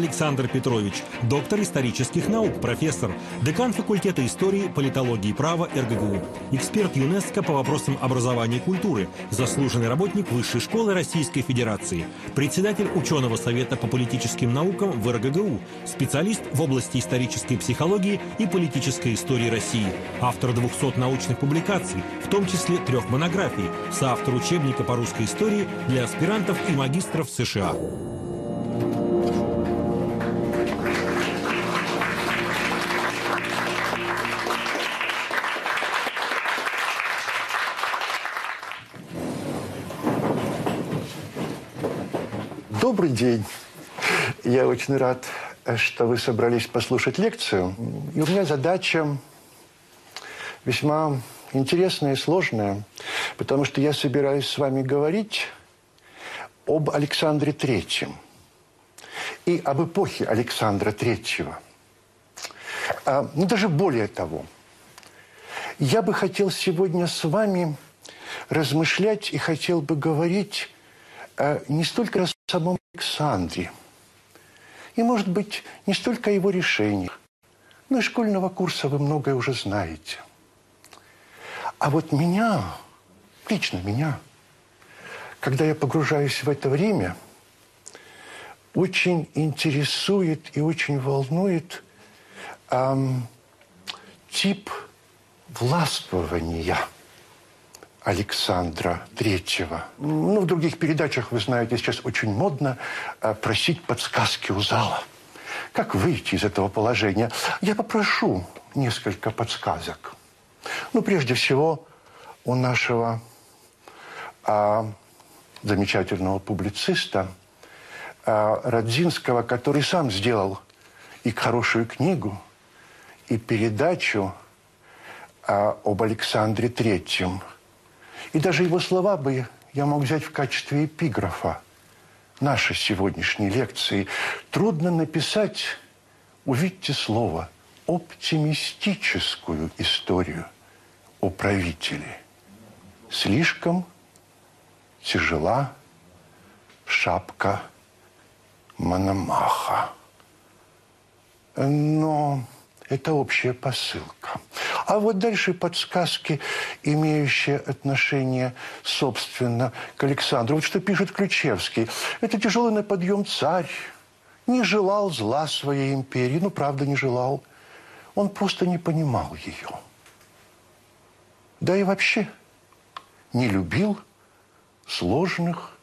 Александр Петрович, доктор исторических наук, профессор, декан факультета истории, политологии и права РГГУ, эксперт ЮНЕСКО по вопросам образования и культуры, заслуженный работник Высшей школы Российской Федерации, председатель ученого совета по политическим наукам в РГГУ, специалист в области исторической психологии и политической истории России, автор 200 научных публикаций, в том числе трех монографий, соавтор учебника по русской истории для аспирантов и магистров США. День. Я очень рад, что вы собрались послушать лекцию. И у меня задача весьма интересная и сложная, потому что я собираюсь с вами говорить об Александре Третьем и об эпохе Александра Третьего. А, ну, даже более того, я бы хотел сегодня с вами размышлять и хотел бы говорить не столько о самом Александре, и, может быть, не столько о его решениях, но из школьного курса вы многое уже знаете. А вот меня, лично меня, когда я погружаюсь в это время, очень интересует и очень волнует эм, тип властвования – Александра Третьего. Ну, в других передачах, вы знаете, сейчас очень модно э, просить подсказки у зала. Как выйти из этого положения? Я попрошу несколько подсказок. Ну, прежде всего, у нашего а, замечательного публициста а, Радзинского, который сам сделал и хорошую книгу, и передачу а, об Александре Третьем – и даже его слова бы я мог взять в качестве эпиграфа нашей сегодняшней лекции. Трудно написать, увидьте слово, оптимистическую историю о правителе. Слишком тяжела шапка Мономаха. Но это общая посылка. А вот дальше подсказки, имеющие отношение, собственно, к Александру. Вот что пишет Ключевский. Это тяжелый на подъем царь. Не желал зла своей империи. Ну, правда, не желал. Он просто не понимал ее. Да и вообще не любил сложных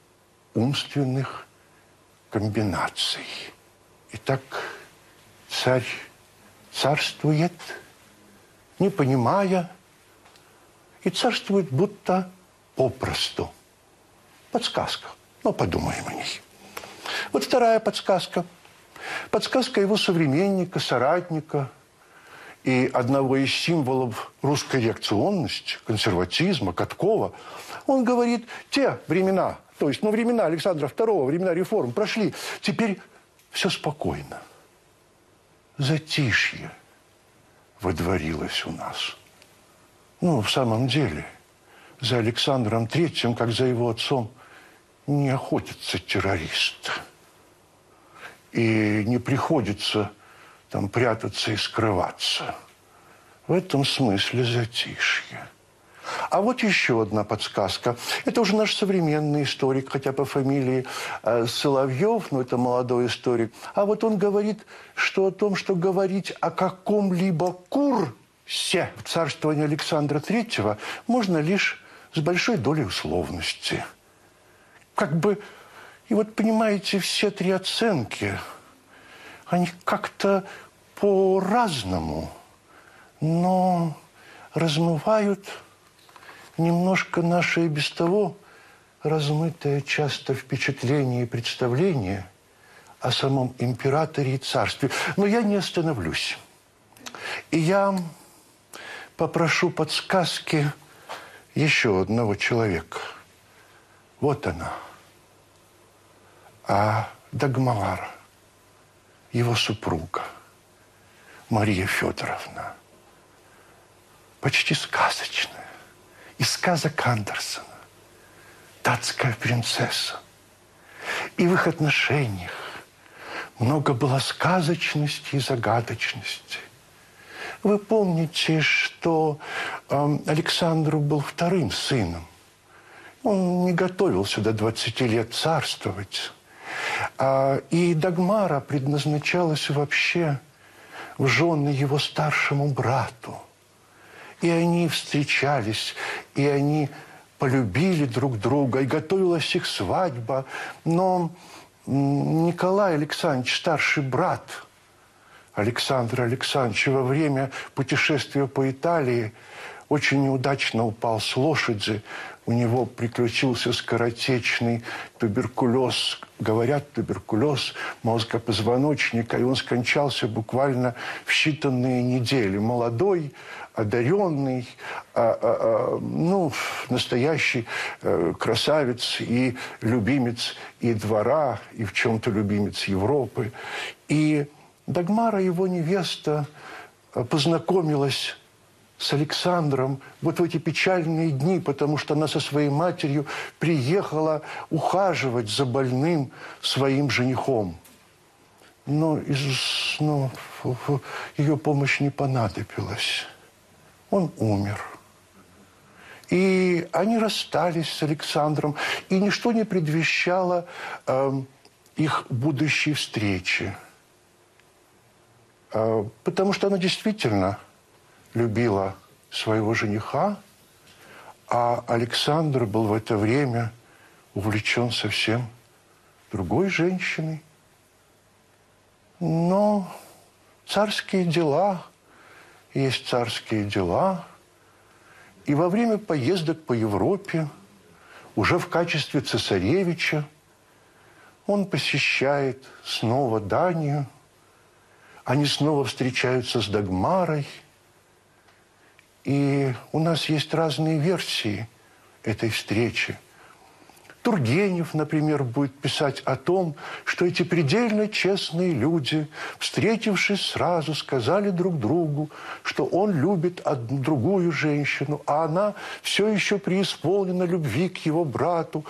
умственных комбинаций. Итак, царь царствует – не понимая, и царствует будто попросту. Подсказка. Ну, подумаем о ней. Вот вторая подсказка. Подсказка его современника, соратника и одного из символов русской реакционности, консерватизма, Каткова. Он говорит, те времена, то есть, ну, времена Александра II, времена реформ прошли. Теперь все спокойно. Затишье водворилось у нас. Ну, в самом деле, за Александром Третьим, как за его отцом, не охотится террорист. И не приходится там прятаться и скрываться. В этом смысле затишье. А вот еще одна подсказка. Это уже наш современный историк, хотя по фамилии э, Соловьев, но это молодой историк. А вот он говорит, что о том, что говорить о каком-либо курсе в царствовании Александра Третьего можно лишь с большой долей условности. Как бы, и вот понимаете, все три оценки, они как-то по-разному, но размывают немножко наше и без того размытое часто впечатление и представление о самом императоре и царстве. Но я не остановлюсь. И я попрошу подсказки еще одного человека. Вот она. А Дагмалара, его супруга, Мария Федоровна, почти сказочная из сказок Андерсона. Датская принцесса. И в их отношениях много было сказочности и загадочности. Вы помните, что э, Александру был вторым сыном. Он не готовился до 20 лет царствовать. А, и Дагмара предназначалась вообще в жены его старшему брату. И они встречались, и они полюбили друг друга, и готовилась их свадьба. Но Николай Александрович, старший брат Александра Александровича, во время путешествия по Италии очень неудачно упал с лошади, у него приключился скоротечный туберкулез, говорят, туберкулез мозга позвоночника, и он скончался буквально в считанные недели. Молодой, одаренный, а, а, а, ну, настоящий а, красавец и любимец и двора, и в чем-то любимец Европы. И Дагмара, его невеста, познакомилась с Александром вот в эти печальные дни, потому что она со своей матерью приехала ухаживать за больным своим женихом. Но из, ну, ее помощь не понадобилась. Он умер. И они расстались с Александром, и ничто не предвещало э, их будущей встречи. Э, потому что она действительно любила своего жениха, а Александр был в это время увлечен совсем другой женщиной. Но царские дела есть царские дела. И во время поездок по Европе, уже в качестве цесаревича, он посещает снова Данию. Они снова встречаются с Дагмарой – и у нас есть разные версии этой встречи. Тургенев, например, будет писать о том, что эти предельно честные люди, встретившись сразу, сказали друг другу, что он любит одну другую женщину, а она все еще преисполнена любви к его брату.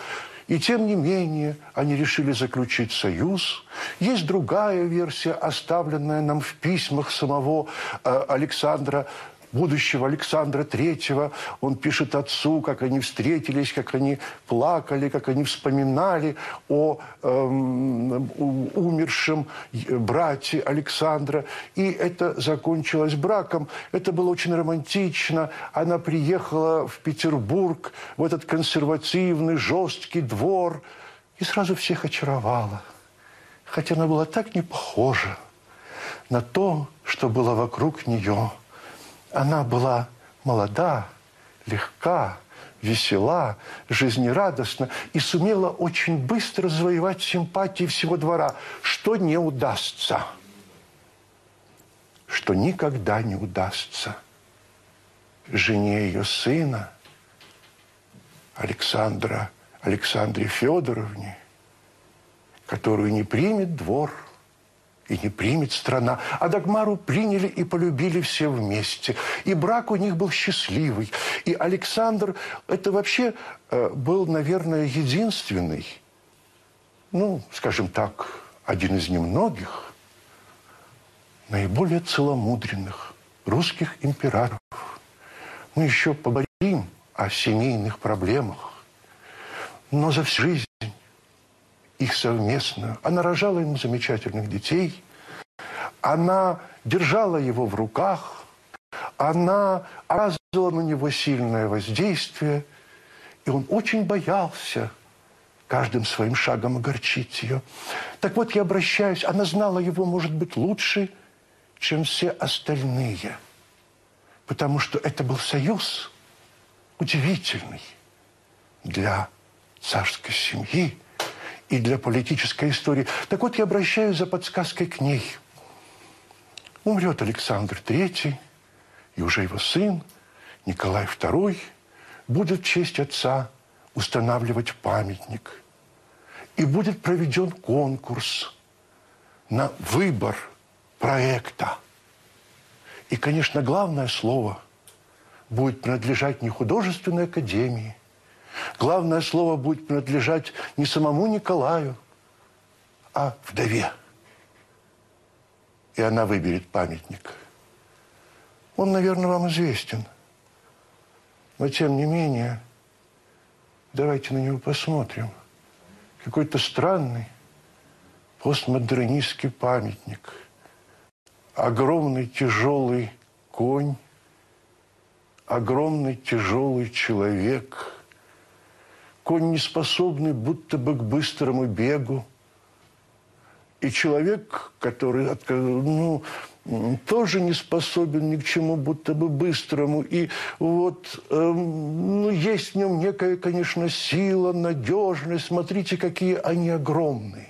И тем не менее они решили заключить союз. Есть другая версия, оставленная нам в письмах самого э, Александра будущего Александра Третьего. Он пишет отцу, как они встретились, как они плакали, как они вспоминали о эм, умершем брате Александра. И это закончилось браком. Это было очень романтично. Она приехала в Петербург, в этот консервативный, жесткий двор, и сразу всех очаровала. Хотя она была так не похожа на то, что было вокруг нее – она была молода, легка, весела, жизнерадостна и сумела очень быстро завоевать симпатии всего двора, что не удастся, что никогда не удастся. Жене ее сына Александра, Александре Федоровне, которую не примет двор – и не примет страна. А Дагмару приняли и полюбили все вместе. И брак у них был счастливый. И Александр, это вообще э, был, наверное, единственный, ну, скажем так, один из немногих, наиболее целомудренных русских императоров. Мы еще поговорим о семейных проблемах. Но за всю жизнь их совместную. Она рожала ему замечательных детей. Она держала его в руках. Она оказывала на него сильное воздействие. И он очень боялся каждым своим шагом огорчить ее. Так вот, я обращаюсь, она знала его, может быть, лучше, чем все остальные. Потому что это был союз удивительный для царской семьи и для политической истории. Так вот, я обращаюсь за подсказкой к ней. Умрет Александр III, и уже его сын, Николай II, будет в честь отца устанавливать памятник. И будет проведен конкурс на выбор проекта. И, конечно, главное слово будет принадлежать не художественной академии – Главное слово будет принадлежать не самому Николаю, а вдове. и она выберет памятник. Он, наверное, вам известен. Но, тем не менее, давайте на него посмотрим. Какой-то странный постмодернистский памятник. Огромный тяжелый конь, огромный тяжелый человек, конь не способный будто бы к быстрому бегу, и человек, который ну, тоже не способен ни к чему будто бы быстрому. И вот эм, ну, есть в нем некая, конечно, сила, надежность. Смотрите, какие они огромные.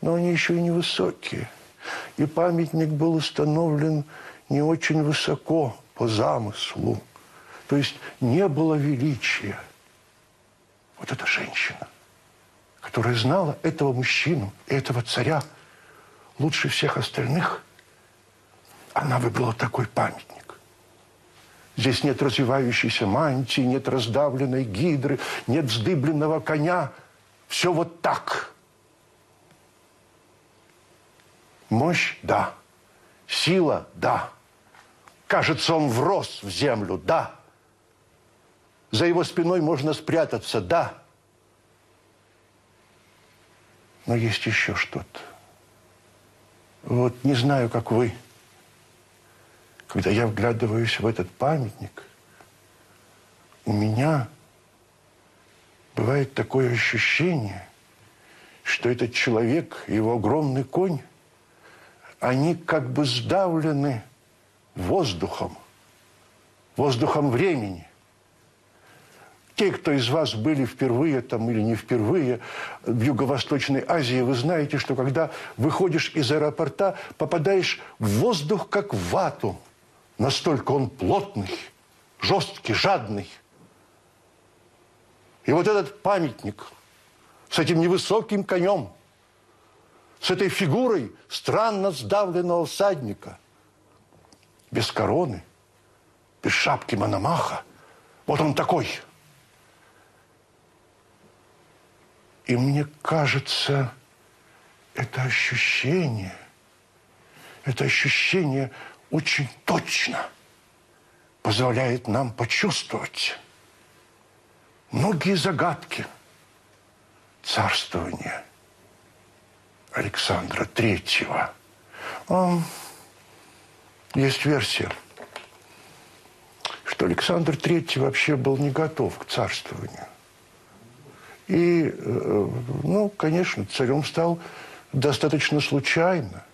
Но они еще и невысокие. И памятник был установлен не очень высоко по замыслу. То есть не было величия. Вот эта женщина которая знала этого мужчину, этого царя лучше всех остальных, она выбрала такой памятник. Здесь нет развивающейся мантии, нет раздавленной гидры, нет вздыбленного коня. Все вот так. Мощь – да. Сила – да. Кажется, он врос в землю – да. За его спиной можно спрятаться – да. Но есть еще что-то. Вот не знаю, как вы, когда я вглядываюсь в этот памятник, у меня бывает такое ощущение, что этот человек его огромный конь, они как бы сдавлены воздухом, воздухом времени – те, кто из вас были впервые там или не впервые в Юго-Восточной Азии, вы знаете, что когда выходишь из аэропорта, попадаешь в воздух как в вату. Настолько он плотный, жесткий, жадный. И вот этот памятник с этим невысоким конем, с этой фигурой странно сдавленного всадника, без короны, без шапки Мономаха, вот он такой – И мне кажется, это ощущение, это ощущение очень точно позволяет нам почувствовать многие загадки царствования Александра Третьего. Есть версия, что Александр Третий вообще был не готов к царствованию. И, э, ну, конечно, царем стал достаточно случайно.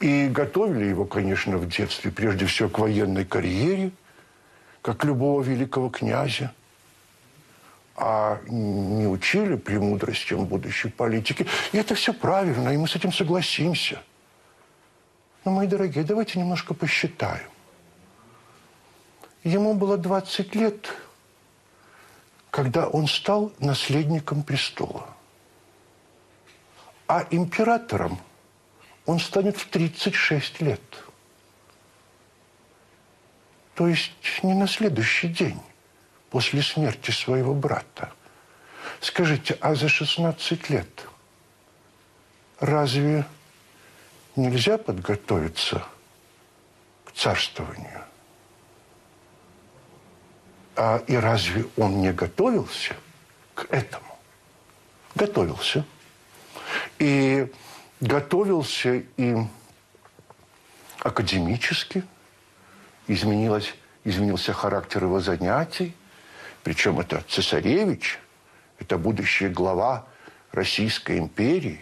И готовили его, конечно, в детстве прежде всего к военной карьере, как любого великого князя. А не учили премудростям будущей политики. И это все правильно, и мы с этим согласимся. Но, мои дорогие, давайте немножко посчитаем. Ему было 20 лет – когда он стал наследником престола. А императором он станет в 36 лет. То есть не на следующий день после смерти своего брата. Скажите, а за 16 лет разве нельзя подготовиться к царствованию? А, и разве он не готовился к этому? Готовился. И готовился и академически. Изменилось, изменился характер его занятий. Причем это цесаревич, это будущая глава Российской империи.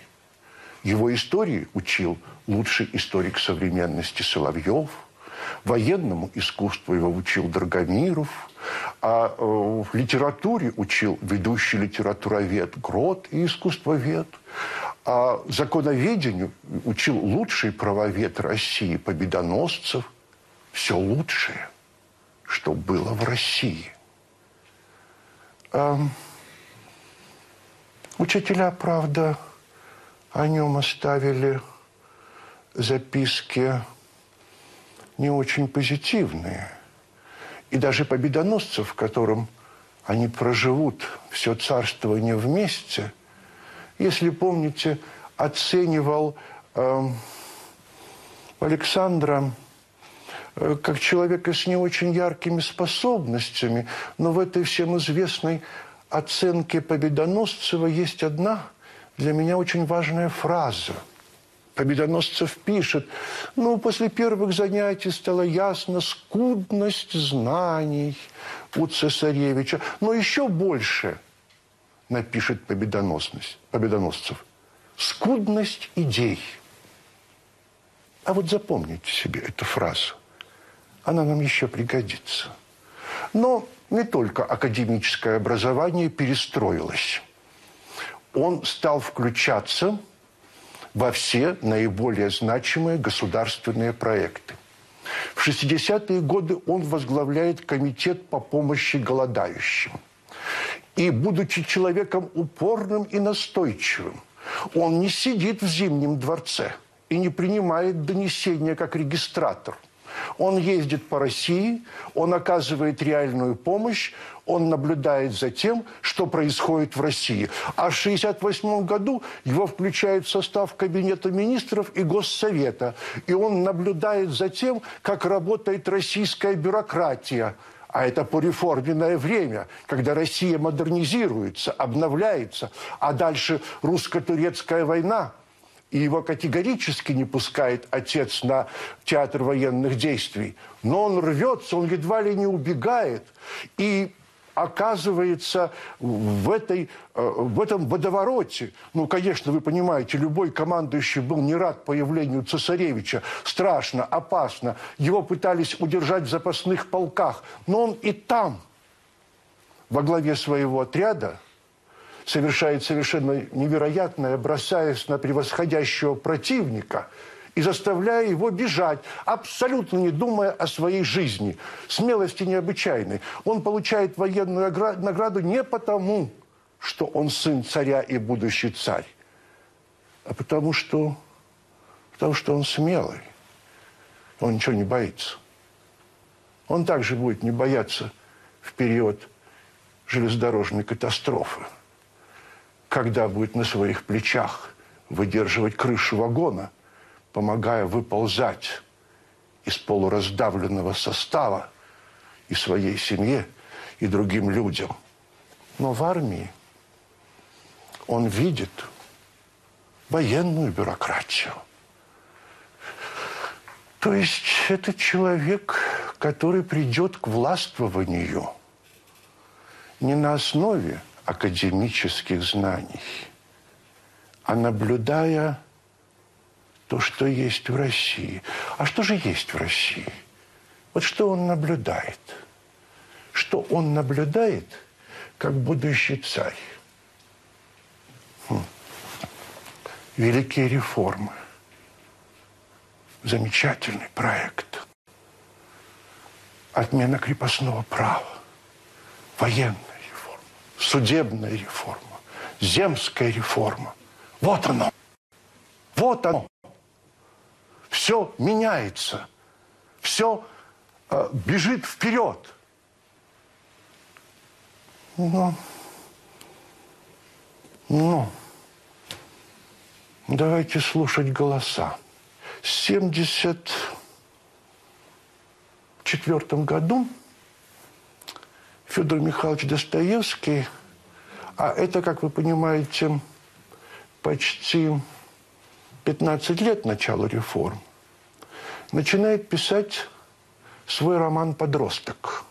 Его истории учил лучший историк современности Соловьев. Военному искусству его учил Драгомиров – а э, в литературе учил ведущий литературовед Грот и искусствовед. А законоведению учил лучший правовед России, победоносцев. Все лучшее, что было в России. А, учителя, правда, о нем оставили записки не очень позитивные – и даже победоносцев, в котором они проживут все царствование вместе, если помните, оценивал э, Александра э, как человека с не очень яркими способностями, но в этой всем известной оценке Победоносцева есть одна для меня очень важная фраза. Победоносцев пишет, ну, после первых занятий стало ясно скудность знаний у цесаревича, но еще больше, напишет победоносность, Победоносцев, скудность идей. А вот запомните себе эту фразу. Она нам еще пригодится. Но не только академическое образование перестроилось. Он стал включаться во все наиболее значимые государственные проекты. В 60-е годы он возглавляет комитет по помощи голодающим. И, будучи человеком упорным и настойчивым, он не сидит в Зимнем дворце и не принимает донесения как регистратор. Он ездит по России, он оказывает реальную помощь, он наблюдает за тем, что происходит в России. А в 1968 году его включают в состав Кабинета министров и Госсовета. И он наблюдает за тем, как работает российская бюрократия. А это пореформенное время, когда Россия модернизируется, обновляется, а дальше русско-турецкая война – и его категорически не пускает отец на театр военных действий. Но он рвется, он едва ли не убегает. И оказывается в, этой, э, в этом водовороте. Ну, конечно, вы понимаете, любой командующий был не рад появлению цесаревича. Страшно, опасно. Его пытались удержать в запасных полках. Но он и там, во главе своего отряда, совершает совершенно невероятное, бросаясь на превосходящего противника и заставляя его бежать, абсолютно не думая о своей жизни. Смелости необычайной. Он получает военную награду не потому, что он сын царя и будущий царь, а потому что, потому что он смелый. Он ничего не боится. Он также будет не бояться в период железнодорожной катастрофы когда будет на своих плечах выдерживать крышу вагона, помогая выползать из полураздавленного состава и своей семье, и другим людям. Но в армии он видит военную бюрократию. То есть это человек, который придет к властвованию не на основе академических знаний, а наблюдая то, что есть в России. А что же есть в России? Вот что он наблюдает? Что он наблюдает, как будущий царь? Хм. Великие реформы. Замечательный проект. Отмена крепостного права. Военный судебная реформа, земская реформа. Вот оно. Вот оно. Все меняется. Все э, бежит вперед. Ну, ну, давайте слушать голоса. В 1974 году Федор Михайлович Достоевский, а это, как вы понимаете, почти 15 лет начала реформ, начинает писать свой роман «Подросток»,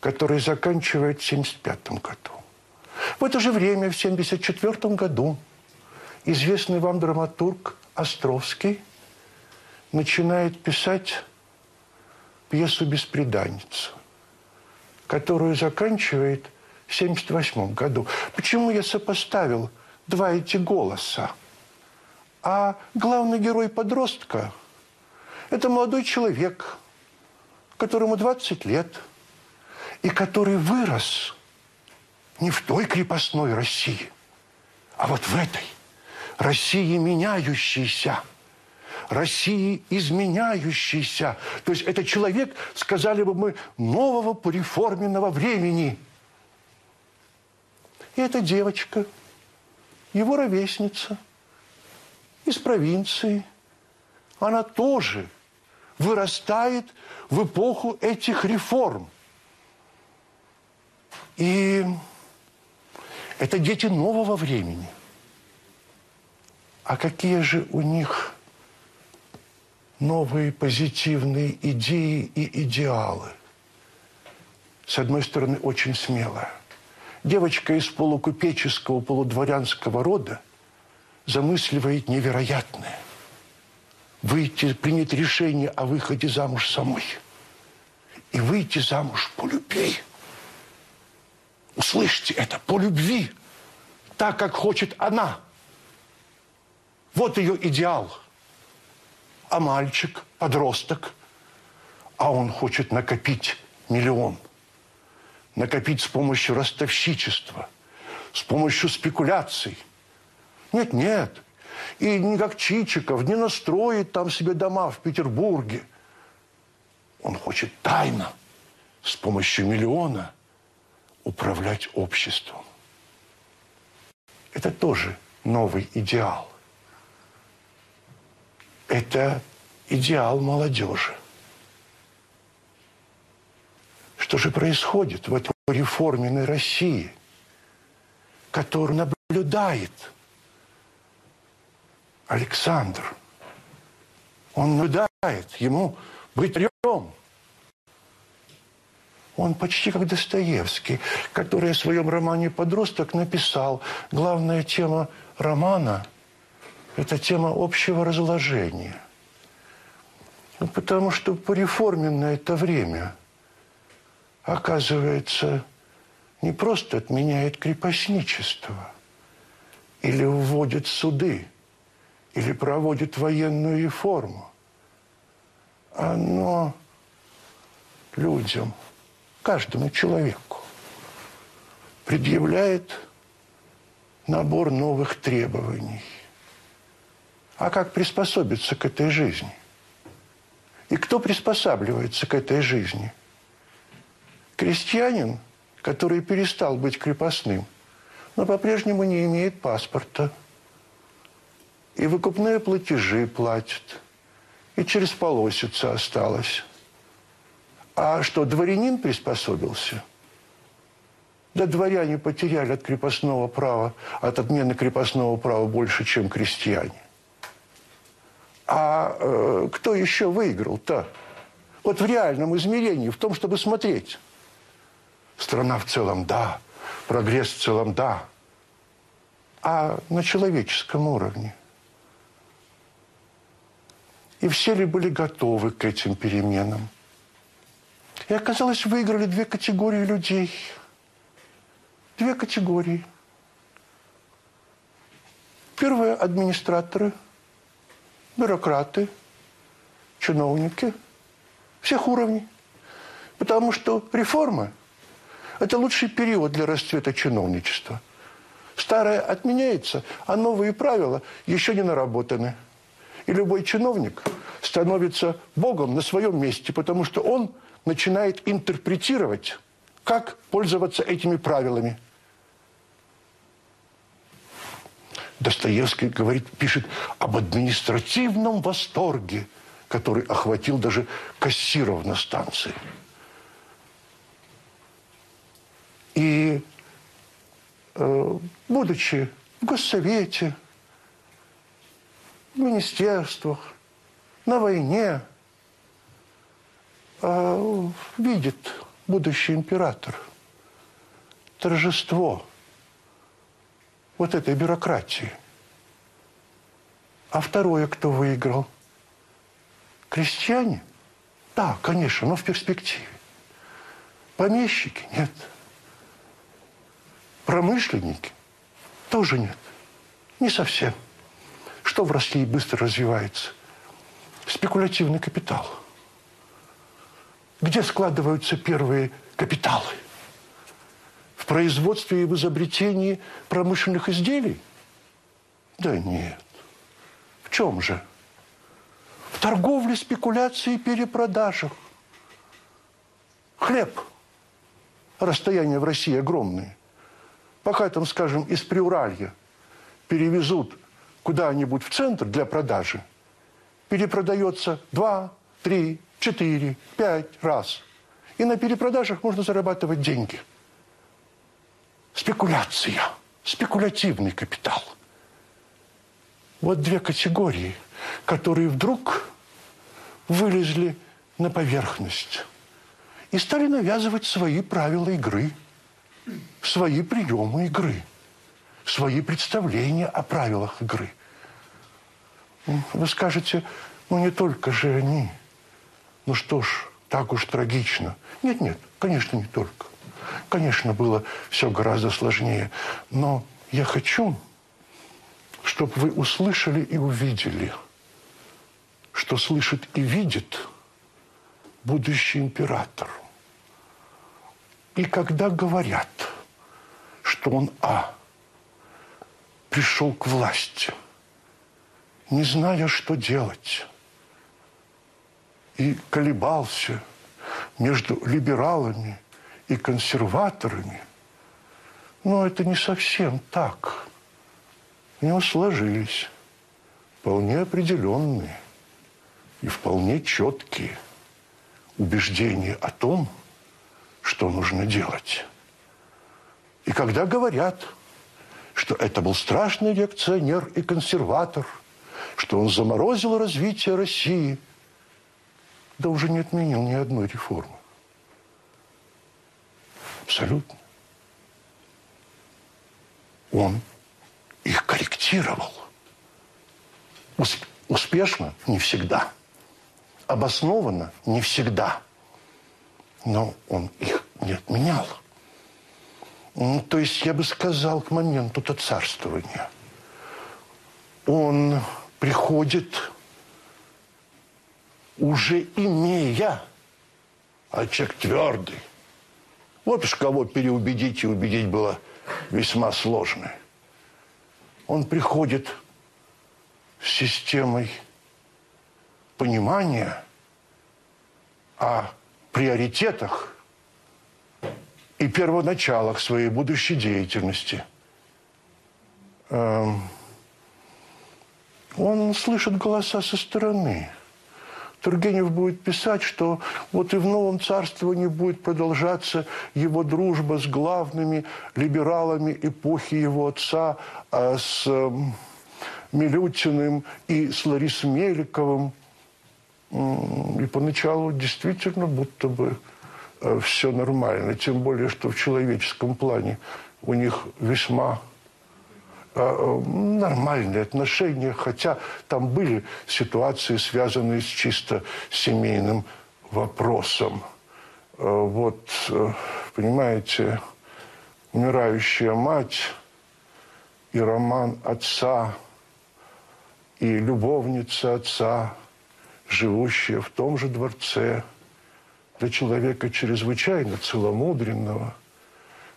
который заканчивает в 1975 году. В это же время, в 1974 году, известный вам драматург Островский начинает писать пьесу «Беспреданница» которую заканчивает в 1978 году. Почему я сопоставил два эти голоса? А главный герой подростка – это молодой человек, которому 20 лет, и который вырос не в той крепостной России, а вот в этой России меняющейся – России изменяющейся. То есть это человек, сказали бы мы, нового пореформенного времени. И эта девочка, его ровесница, из провинции, она тоже вырастает в эпоху этих реформ. И это дети нового времени. А какие же у них новые позитивные идеи и идеалы? С одной стороны, очень смелая. Девочка из полукупеческого, полудворянского рода замысливает невероятное. Выйти, принять решение о выходе замуж самой. И выйти замуж по любви – Услышьте это, по любви, так, как хочет она. Вот ее идеал. А мальчик, подросток, а он хочет накопить миллион. Накопить с помощью ростовщичества, с помощью спекуляций. Нет, нет. И не как Чичиков, не настроит там себе дома в Петербурге. Он хочет тайно, с помощью миллиона – управлять обществом. Это тоже новый идеал. Это идеал молодежи. Что же происходит в этой реформенной России, которую наблюдает Александр? Он наблюдает, ему быть рем – он почти как Достоевский, который в своем романе «Подросток» написал, главная тема романа – это тема общего разложения. Ну, потому что пореформенное это время, оказывается, не просто отменяет крепостничество или вводит суды, или проводит военную реформу. Оно людям – каждому человеку предъявляет набор новых требований. А как приспособиться к этой жизни? И кто приспосабливается к этой жизни? Крестьянин, который перестал быть крепостным, но по-прежнему не имеет паспорта. И выкупные платежи платит. И через полосица осталось. А что, дворянин приспособился? Да дворяне потеряли от крепостного права, от отмены крепостного права больше, чем крестьяне. А э, кто еще выиграл-то? Вот в реальном измерении, в том, чтобы смотреть. Страна в целом – да, прогресс в целом – да. А на человеческом уровне? И все ли были готовы к этим переменам? И оказалось, выиграли две категории людей. Две категории. Первые – администраторы, бюрократы, чиновники всех уровней. Потому что реформа – это лучший период для расцвета чиновничества. Старое отменяется, а новые правила еще не наработаны. И любой чиновник становится богом на своем месте, потому что он начинает интерпретировать, как пользоваться этими правилами. Достоевский говорит, пишет об административном восторге, который охватил даже кассиров на станции. И э, будучи в госсовете, в министерствах, на войне – а, видит будущий император торжество вот этой бюрократии. А второе, кто выиграл? Крестьяне? Да, конечно, но в перспективе. Помещики? Нет. Промышленники? Тоже нет. Не совсем. Что в России быстро развивается? Спекулятивный капитал – где складываются первые капиталы? Производстве и в изобретении промышленных изделий? Да нет. В чем же? В торговле, спекуляции и перепродажах. Хлеб. Расстояния в России огромные. Пока там, скажем, из Приуралья перевезут куда-нибудь в центр для продажи, перепродается два, три, четыре, пять раз. И на перепродажах можно зарабатывать деньги. Спекуляция, спекулятивный капитал. Вот две категории, которые вдруг вылезли на поверхность и стали навязывать свои правила игры, свои приемы игры, свои представления о правилах игры. Вы скажете, ну не только же они. Ну что ж, так уж трагично. Нет, нет, конечно, не только. Конечно, было все гораздо сложнее. Но я хочу, чтобы вы услышали и увидели, что слышит и видит будущий император. И когда говорят, что он, а, пришел к власти, не зная, что делать, и колебался между либералами и консерваторами, но это не совсем так. У него сложились вполне определенные и вполне четкие убеждения о том, что нужно делать. И когда говорят, что это был страшный реакционер и консерватор, что он заморозил развитие России, да уже не отменил ни одной реформы. Абсолютно. Он их корректировал. Успешно не всегда. Обоснованно не всегда. Но он их не отменял. Ну, то есть я бы сказал к моменту то царствования. Он приходит уже имея, а человек твердый, вот уж кого переубедить и убедить было весьма сложно. Он приходит с системой понимания о приоритетах и первоначалах своей будущей деятельности. Эм, он слышит голоса со стороны – Тургенев будет писать, что вот и в новом царствовании будет продолжаться его дружба с главными либералами эпохи его отца, а с эм, Милютиным и с Ларисом Меликовым. И поначалу действительно будто бы э, все нормально. Тем более, что в человеческом плане у них весьма нормальные отношения, хотя там были ситуации, связанные с чисто семейным вопросом. Э, вот, э, понимаете, умирающая мать и роман отца, и любовница отца, живущая в том же дворце, для человека чрезвычайно целомудренного,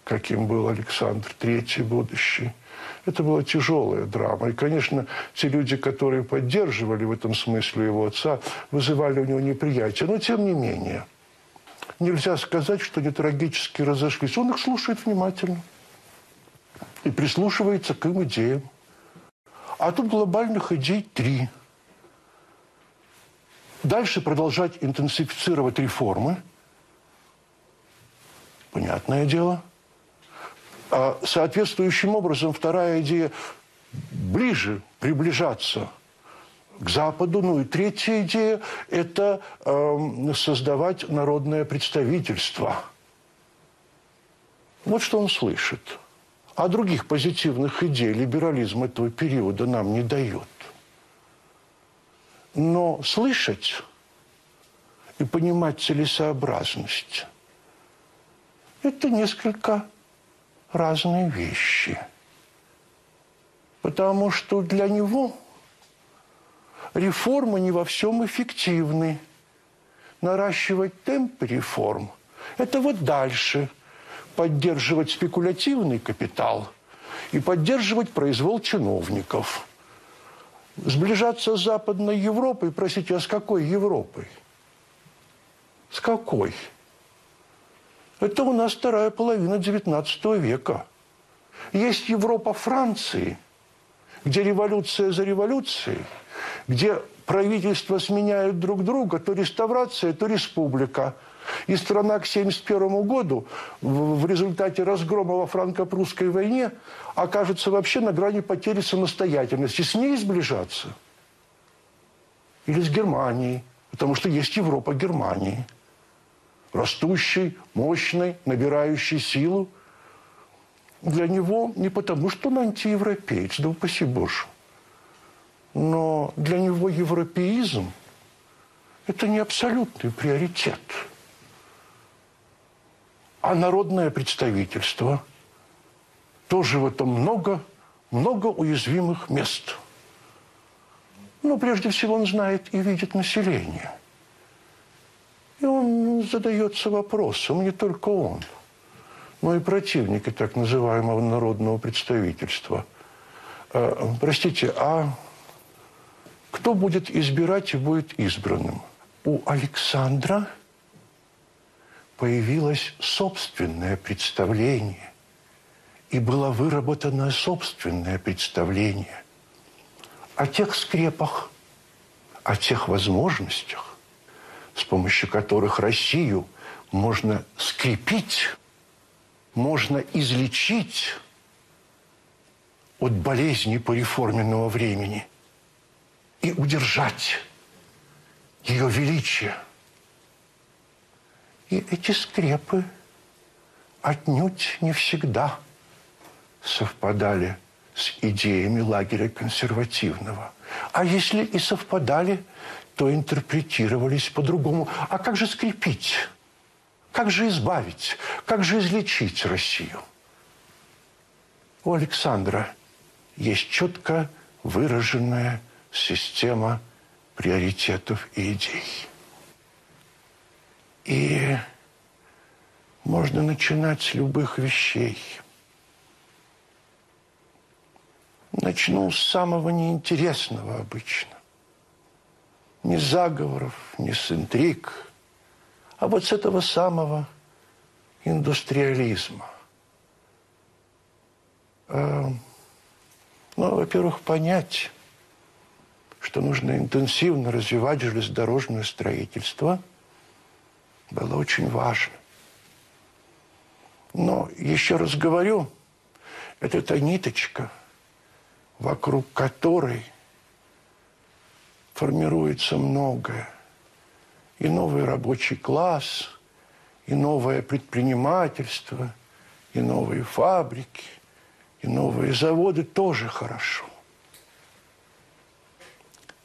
каким был Александр III будущий – это была тяжелая драма. И, конечно, те люди, которые поддерживали в этом смысле его отца, вызывали у него неприятие. Но, тем не менее, нельзя сказать, что они трагически разошлись. Он их слушает внимательно и прислушивается к им идеям. А тут глобальных идей три. Дальше продолжать интенсифицировать реформы. Понятное дело – а соответствующим образом вторая идея ближе приближаться к Западу. Ну и третья идея – это э, создавать народное представительство. Вот что он слышит. А других позитивных идей либерализм этого периода нам не дает. Но слышать и понимать целесообразность – это несколько разные вещи. Потому что для него реформы не во всем эффективны. Наращивать темп реформ – это вот дальше поддерживать спекулятивный капитал и поддерживать произвол чиновников. Сближаться с Западной Европой, просите, а с какой Европой? С какой? Это у нас вторая половина XIX века. Есть Европа Франции, где революция за революцией, где правительства сменяют друг друга, то реставрация, то республика. И страна к 1971 году в результате разгрома во франко-прусской войне окажется вообще на грани потери самостоятельности. С ней сближаться? Или с Германией? Потому что есть Европа Германии. Растущей, мощной, набирающей силу. Для него не потому, что он антиевропеец, да упаси Боже. Но для него европеизм – это не абсолютный приоритет. А народное представительство тоже в этом много, много уязвимых мест. Но прежде всего он знает и видит население. И он задается вопросом, не только он, но и противники так называемого народного представительства. Э, простите, а кто будет избирать и будет избранным? У Александра появилось собственное представление, и было выработано собственное представление о тех скрепах, о тех возможностях, с помощью которых Россию можно скрепить, можно излечить от болезни пореформенного времени – и удержать ее величие. И эти скрепы отнюдь не всегда совпадали с идеями лагеря консервативного. А если и совпадали, то интерпретировались по-другому. А как же скрепить? Как же избавить? Как же излечить Россию? У Александра есть четко выраженная система приоритетов и идей. И можно начинать с любых вещей. Начну с самого неинтересного обычно. Не заговоров, не с интриг, а вот с этого самого индустриализма. Э, ну, во-первых, понять, что нужно интенсивно развивать железнодорожное строительство, было очень важно. Но, еще раз говорю, это та ниточка, вокруг которой формируется многое. И новый рабочий класс, и новое предпринимательство, и новые фабрики, и новые заводы тоже хорошо.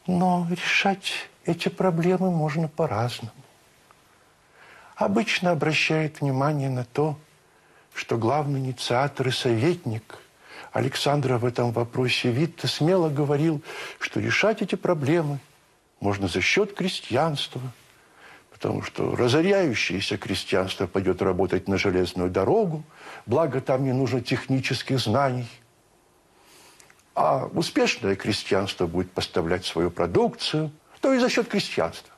Но решать эти проблемы можно по-разному. Обычно обращает внимание на то, что главный инициатор и советник Александра в этом вопросе Витте смело говорил, что решать эти проблемы можно за счет крестьянства, потому что разоряющееся крестьянство пойдет работать на железную дорогу, благо там не нужно технических знаний – а успешное крестьянство будет поставлять свою продукцию, то и за счет крестьянства.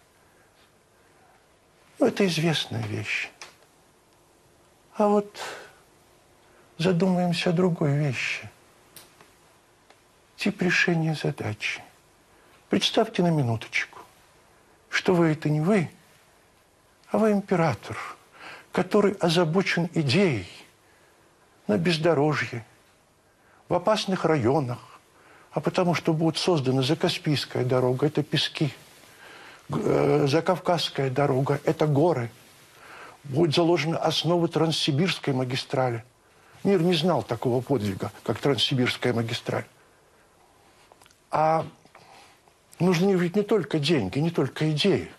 Ну, это известная вещь. А вот задумаемся о другой вещи. Тип решения задачи. Представьте на минуточку, что вы это не вы, а вы император, который озабочен идеей на бездорожье, в опасных районах, а потому что будет создана Закаспийская дорога, это пески, э, Закавказская дорога, это горы. Будет заложена основа Транссибирской магистрали. Мир не знал такого подвига, как Транссибирская магистраль. А нужны ведь не только деньги, не только идеи.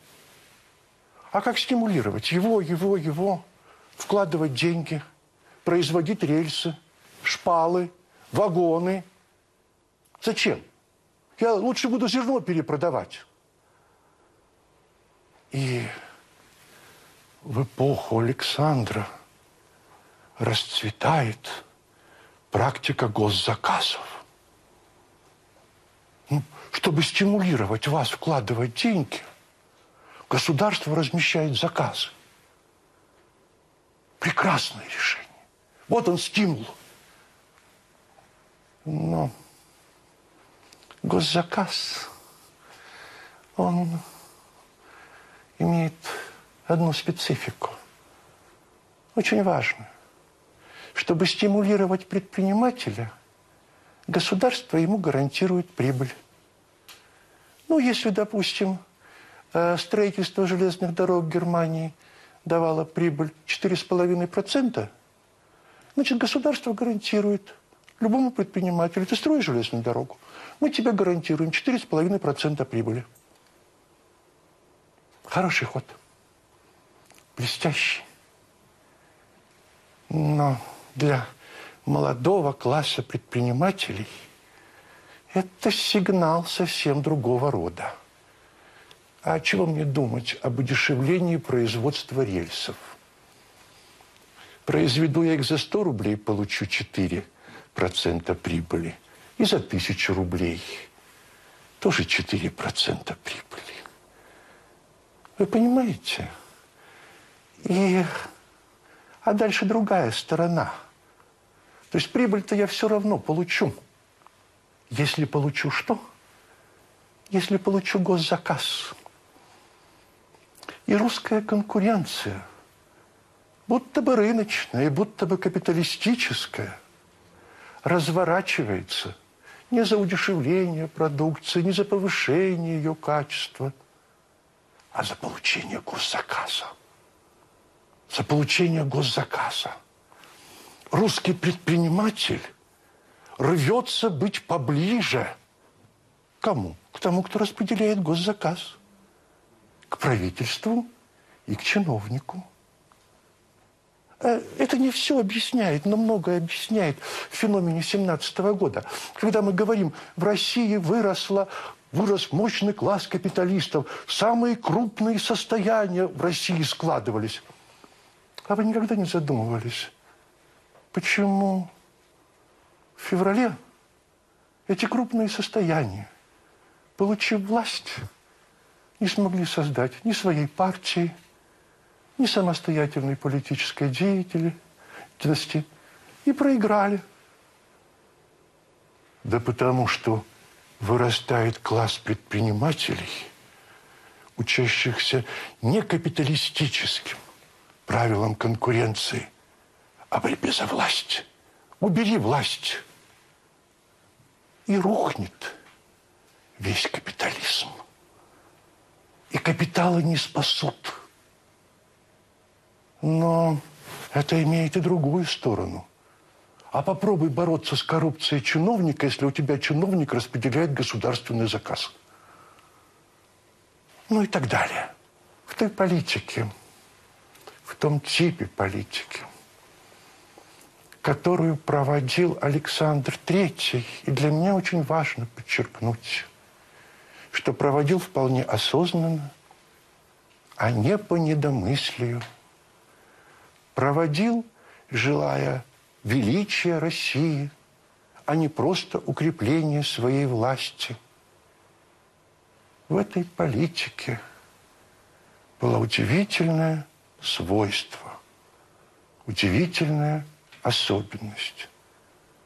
А как стимулировать его, его, его, вкладывать деньги, производить рельсы, шпалы – вагоны. Зачем? Я лучше буду зерно перепродавать. И в эпоху Александра расцветает практика госзаказов. Ну, чтобы стимулировать вас вкладывать деньги, государство размещает заказы. Прекрасное решение. Вот он стимул – но госзаказ, он имеет одну специфику, очень важную. Чтобы стимулировать предпринимателя, государство ему гарантирует прибыль. Ну, если, допустим, э, строительство железных дорог Германии давало прибыль 4,5%, значит, государство гарантирует любому предпринимателю, ты строишь железную дорогу, мы тебе гарантируем 4,5% прибыли. Хороший ход. Блестящий. Но для молодого класса предпринимателей это сигнал совсем другого рода. А чего мне думать об удешевлении производства рельсов? Произведу я их за 100 рублей, получу 4% прибыли. И за 1000 рублей тоже 4% прибыли. Вы понимаете? И... А дальше другая сторона. То есть прибыль-то я все равно получу. Если получу что? Если получу госзаказ. И русская конкуренция, будто бы рыночная, будто бы капиталистическая, разворачивается не за удешевление продукции, не за повышение ее качества – а за получение госзаказа. За получение госзаказа. Русский предприниматель рвется быть поближе. Кому? К тому, кто распределяет госзаказ. К правительству и к чиновнику. Э, это не все объясняет, но многое объясняет в феномене 17 года. Когда мы говорим, в России выросла вырос мощный класс капиталистов. Самые крупные состояния в России складывались. А вы никогда не задумывались, почему в феврале эти крупные состояния, получив власть, не смогли создать ни своей партии, ни самостоятельной политической деятельности и проиграли. Да потому что вырастает класс предпринимателей, учащихся не капиталистическим правилам конкуренции, а борьбе за власть. Убери власть, и рухнет весь капитализм. И капиталы не спасут. Но это имеет и другую сторону – а попробуй бороться с коррупцией чиновника, если у тебя чиновник распределяет государственный заказ. Ну и так далее. В той политике, в том типе политики, которую проводил Александр III. И для меня очень важно подчеркнуть, что проводил вполне осознанно, а не по недомыслию. Проводил, желая величия России, а не просто укрепление своей власти. В этой политике было удивительное свойство, удивительная особенность,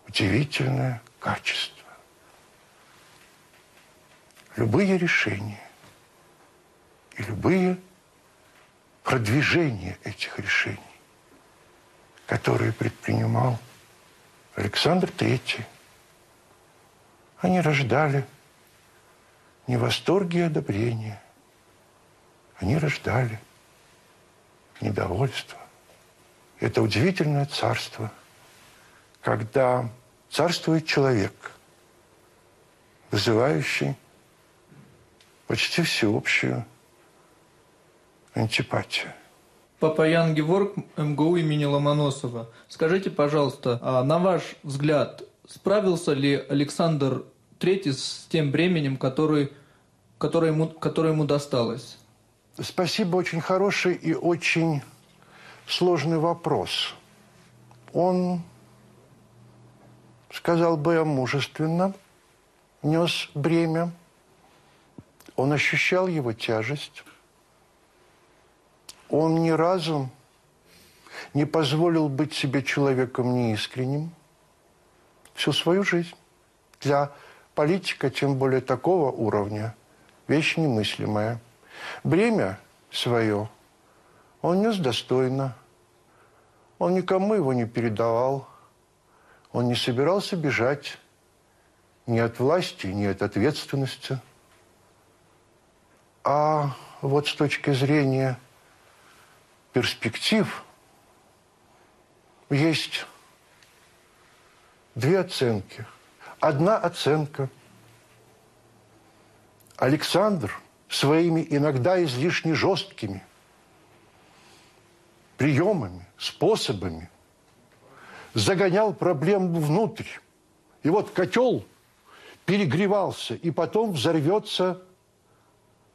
удивительное качество. Любые решения и любые продвижения этих решений которые предпринимал Александр III. Они рождали не восторги и одобрение, они рождали недовольство. Это удивительное царство, когда царствует человек, вызывающий почти всеобщую антипатию. Папа Ян Геворг, МГУ имени Ломоносова. Скажите, пожалуйста, а на ваш взгляд, справился ли Александр III с тем бременем, который, которое, ему, которое ему досталось? Спасибо, очень хороший и очень сложный вопрос. Он, сказал бы я мужественно, нес бремя. Он ощущал его тяжесть он ни разу не позволил быть себе человеком неискренним всю свою жизнь для политика, тем более такого уровня, вещь немыслимая. Бремя свое он нес достойно. Он никому его не передавал. Он не собирался бежать ни от власти, ни от ответственности. А вот с точки зрения перспектив есть две оценки. Одна оценка. Александр своими иногда излишне жесткими приемами, способами загонял проблему внутрь. И вот котел перегревался, и потом взорвется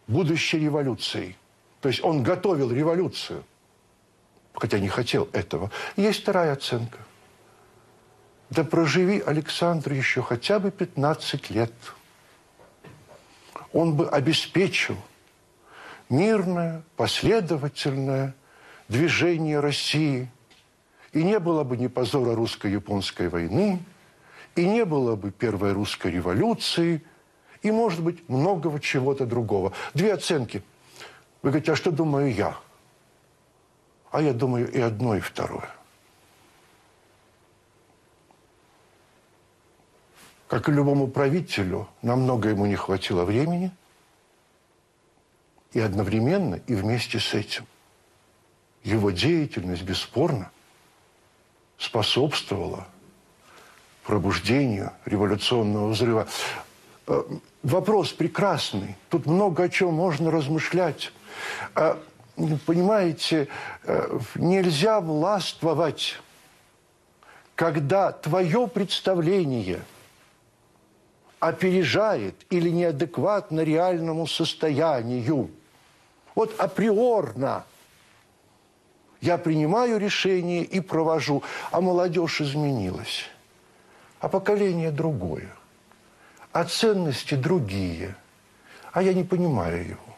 будущей революцией. То есть он готовил революцию, хотя не хотел этого. Есть вторая оценка. Да проживи Александр еще хотя бы 15 лет. Он бы обеспечил мирное, последовательное движение России. И не было бы ни позора русско-японской войны, и не было бы первой русской революции, и, может быть, многого чего-то другого. Две оценки. Вы говорите, а что думаю я? А я думаю и одно, и второе. Как и любому правителю, намного ему не хватило времени, и одновременно, и вместе с этим его деятельность, бесспорно, способствовала пробуждению революционного взрыва. Э, вопрос прекрасный. Тут много о чем можно размышлять. Э, понимаете, э, нельзя властвовать, когда твое представление опережает или неадекватно реальному состоянию. Вот априорно – я принимаю решение и провожу. А молодежь изменилась. А поколение другое. А ценности другие. А я не понимаю его.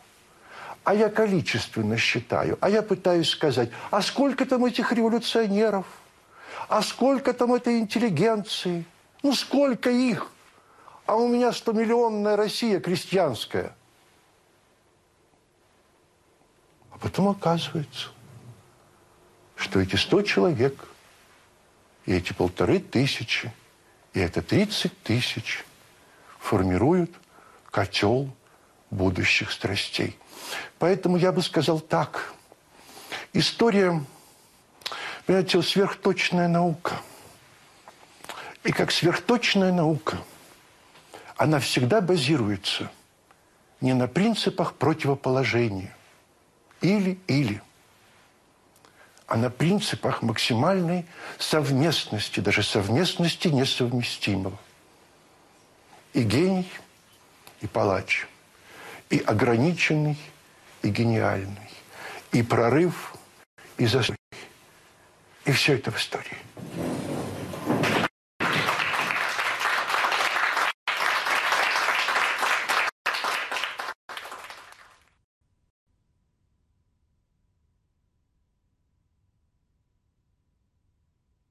А я количественно считаю. А я пытаюсь сказать, а сколько там этих революционеров? А сколько там этой интеллигенции? Ну, сколько их? А у меня стомиллионная Россия крестьянская. А потом оказывается, что эти 100 человек, и эти полторы тысячи, и это 30 тысяч формируют котел будущих страстей. Поэтому я бы сказал так. История, понимаете, сверхточная наука. И как сверхточная наука, она всегда базируется не на принципах противоположения. Или-или а на принципах максимальной совместности, даже совместности несовместимого. И гений, и палач, и ограниченный, и гениальный, и прорыв, и застой. И все это в истории.